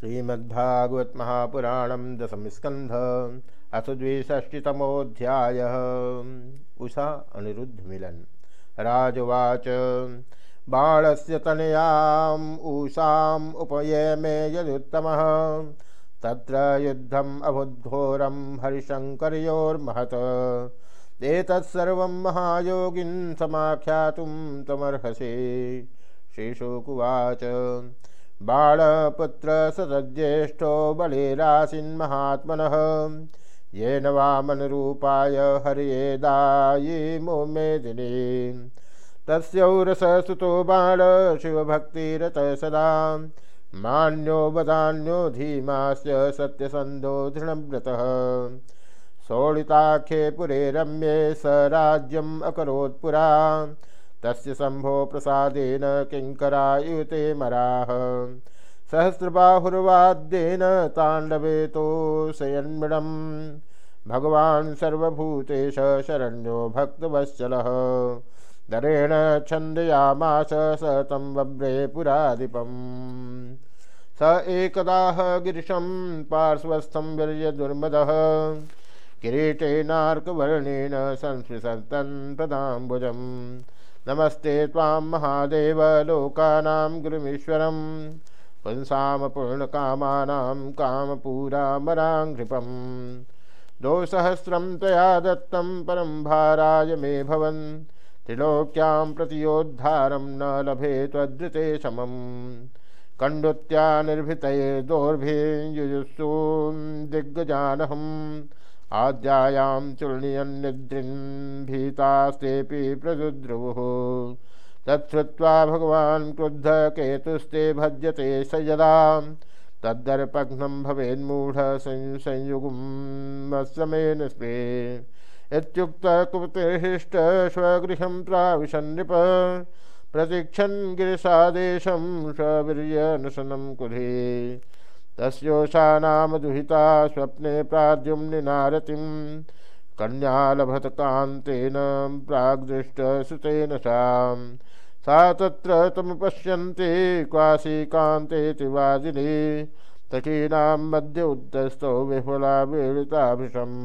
श्रीमद्भागवत महापुराणम दशम स्कंध अथ द्विष्टितमोध्याय उषा अनिरुद्ध मिलन राजवाच बाण से तनयाम उषाम उपये मे यदुत्तम। तत्र युद्धम अभुद्घोरम हरिशंकरयोर्महत एतत्सर्व महायोगिन समाख्यातुम तमर्हसे। श्रीशुकुवाच बाणपुत्र सतज्येष्ठो बलिराशिन्महात्मनः येन वामनरूपाय हर्येदायी मोमेदिनी। तस्यौरससुतो बाण शिवभक्तिरत सदा। मान्यो वदान्यो धीमास्य सत्यसन्धो दृढव्रतः। शोणिताख्ये पुरे रम्ये स राज्यम् अकरोत्पुरा तस्य शंभो प्रसादेन किङ्करायुते मराः। सहस्रबाहुर्वाद्येन ताण्डवे तोषयन्मृडम् भगवान् सर्वभूतेश शरण्यो भक्तवत्सलः। दरेण छन्दयामास स तं बभ्रे पुराधिपम् स एकदाह गिरिशं पार्श्वस्थं वीर्यदुर्मदः। किरीटेनार्कवर्णेन संस्पृशन्तन् प्रदाम्बुजम् नमस्ते तां महादेव लोकानां गुरुमीश्वरं पुंसां पूर्णकामानां कामपूरामराङ्घ्रिपम्। दोसहस्रं त्वया दत्तं परं भाराय मे भवन्, त्रिलोक्यां प्रतियोद्धारं न लभे त्वदृते समम्। कण्डुत्या निर्भीतये दोर्भियुजुस्सूं दिग्गजानहम् आद्यायां चूर्णयन्निद्रिन् भीतास्तेऽपि प्रदुद्रुवुः। तच्छ्रुत्वा भगवान् क्रुद्धकेतुस्ते भज्यते स यदा तद्दर्पघ्नं भवेन्मूढ संयुगुमस्समेन स्पृहे इत्युक्तकुपतिष्ठ स्वगृहं प्राविशन्नृप प्रतीक्षन् गिरिसादेशं स्ववीर्यनशनं कुले। तस्योषा नाम दुहिता स्वप्ने प्राद्युम्निनारतिं कन्यालभत कान्तेन प्राग्दृष्टसुतेन सां सा तत्र तमुपश्यन्ति क्वासी कान्तेति वादिनी तटीनां मध्य उद्धस्थो विफला वीडिताभिषम्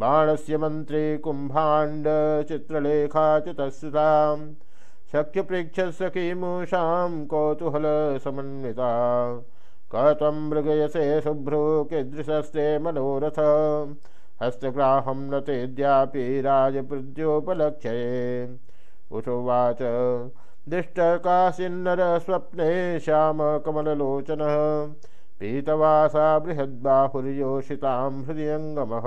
बाणस्य मन्त्री कुम्भाण्डचित्रलेखा च शक्यप्रेक्षस्य किमूषां कौतूहलसमन्विता। कथम मृगयसे शुभ्रो कीदृशस्ते मनोरथ। हस्तग्राहं न तेद्यापि राजपृद्योपलक्ष्ये उषोवाच दृष्टकाशिन्नरस्वप्ने श्यामकमललोचनः। पीतवासा बृहद्बाहुर्योषितां हृदयङ्गमः।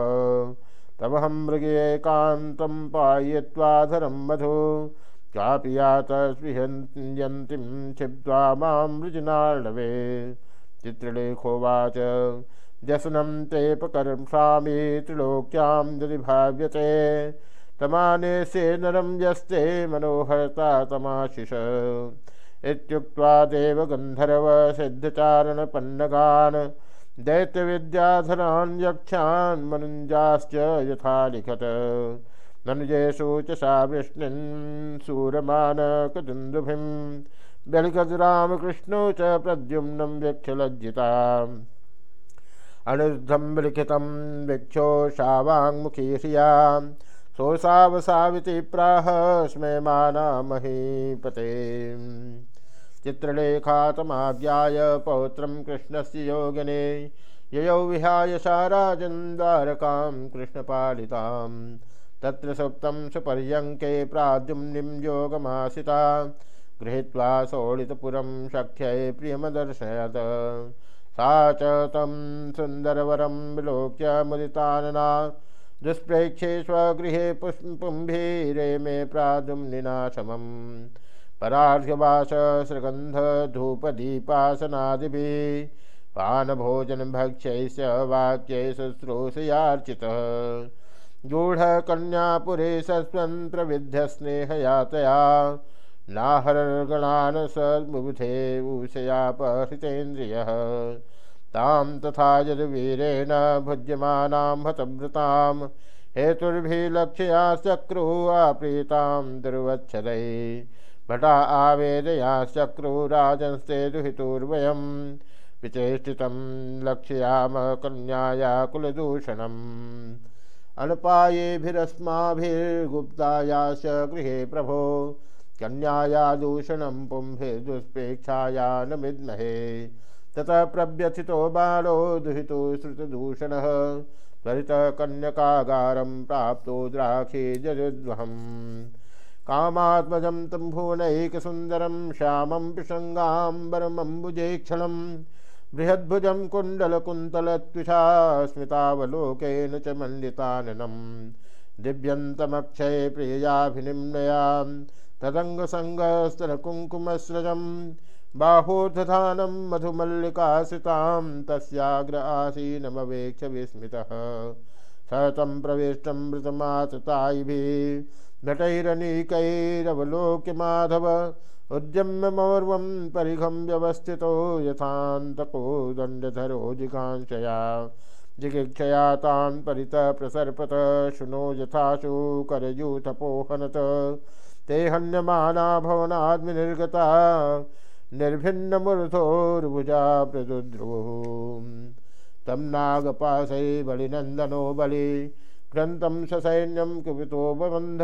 तमहं मृगेकान्तं पाय्यत्वाधरं मधु चापि यात स्पृहन्यन्तीं क्षिप्त्वा माँ वृजनार्णवे चित्रलेखोवाच। व्यसनं तेऽपकर्षामि त्रिलोक्यां यदि भाव्यते तमाने से नरं यस्ते मनोहरता तमाशिष। इत्युक्त्वा देवगन्धर्वसिद्धचारणपन्नगान् दैत्यविद्याधरान् यक्षान् मनुञ्जाश्च यथा लिखत। ननुजेषु च सा विष्णुन् सूरमानकदुन्दुभिम् व्यलिखद्रामकृष्णौ च प्रद्युम्नं व्यक्षलज्जिता अनुद्धं लिखितं वीक्षो शावाङ्मुखी ह्रियाँ सोऽसावसाविति प्राह स्मयमाना महीपते चित्रलेखातमाज्ञाय पौत्रं कृष्णस्य योगिने। ययौ विहाय सा राजन् द्वारकां कृष्णपालितां तत्र सुप्तं सुपर्यङ्के प्राद्युम्निं योगमासिता गृहीत्वा शोणितपुरं शक्ष्यै प्रियमदर्शयत्। सा च तं सुन्दरवरं विलोक्य मुदितानना। दुष्प्रेक्षे स्वगृहे पुष्पुम्भीरे मे प्रादुम्निनाशमम् परार्घ्यवास श्रगन्धधूपदीपासनादिभिः पानभोजनभक्ष्यैश्च वाक्यै शुश्रूषयार्चितः। गूढकन्यापुरे सस्वन्त्रविध्यस्नेहयातया नाहरगणान् सद्बुधे ऊषयापहृतेन्द्रियः तां तथा यद्वीरेण भुज्यमानां हतव्रतां हेतुर्भिलक्ष्या चक्रु दुर्वच्छदै भटा आवेदया चक्रु राजंस्ते दुहितुर्वयं, विचेष्टितं लक्ष्याम कन्याया कुलदूषणम्। अनपायेभिरस्माभिर्गुप्तायाश्च गृहे प्रभो कन्याया दूषणं पुंभिर्दुष्पेक्षाया न विद्महे ततः प्रव्यथितो बालो दुहितो श्रुतदूषणः। त्वरितः कन्यकागारं प्राप्तो द्राक्षे जजुद्वहम् कामात्मजं तं भुवनैकसुन्दरं श्यामं पिशङ्गाम्बरमम्बुजेक्षणं बृहद्भुजं कुण्डलकुन्तलत्विषा स्मितावलोकेन च मण्डिताननं दिव्यन्तमक्षये तदङ्गसङ्गस्तनकुङ्कुमस्रजम् बाहोर्धानं मधुमल्लिकाश्रितां तस्याग्र आसीनमवेक्ष विस्मितः। स तं प्रविष्टं मृतमाततायिभिः माधव उद्यम्य मौर्वं परिघं व्यवस्थितो यथान्तको दण्डधरो जिघांशया जिगिक्षया तान् प्रसर्पत शुनो यथाशु ते हन्यमाना भवनाद्मिनिर्गता निर्भिन्नमूर्धोर्भुजा प्रदुद्रुः। तं नागपाशै बलिनन्दनो बलि, ग्रन्थं ससैन्यं कुपितो बबन्ध।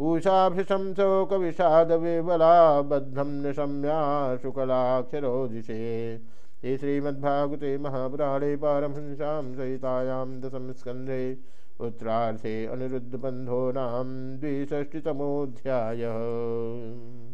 ऊषाभृशं शोकविषादविबला बद्धं निशम्या शुकलाक्षरोदिशे श्रीमद्भागवते महापुराणे पारमहंसां सहितायां दशम स्कन्धे अनिरुद्ध अनिरुद्धबन्धो नाम द्विषष्टितमोऽध्यायः।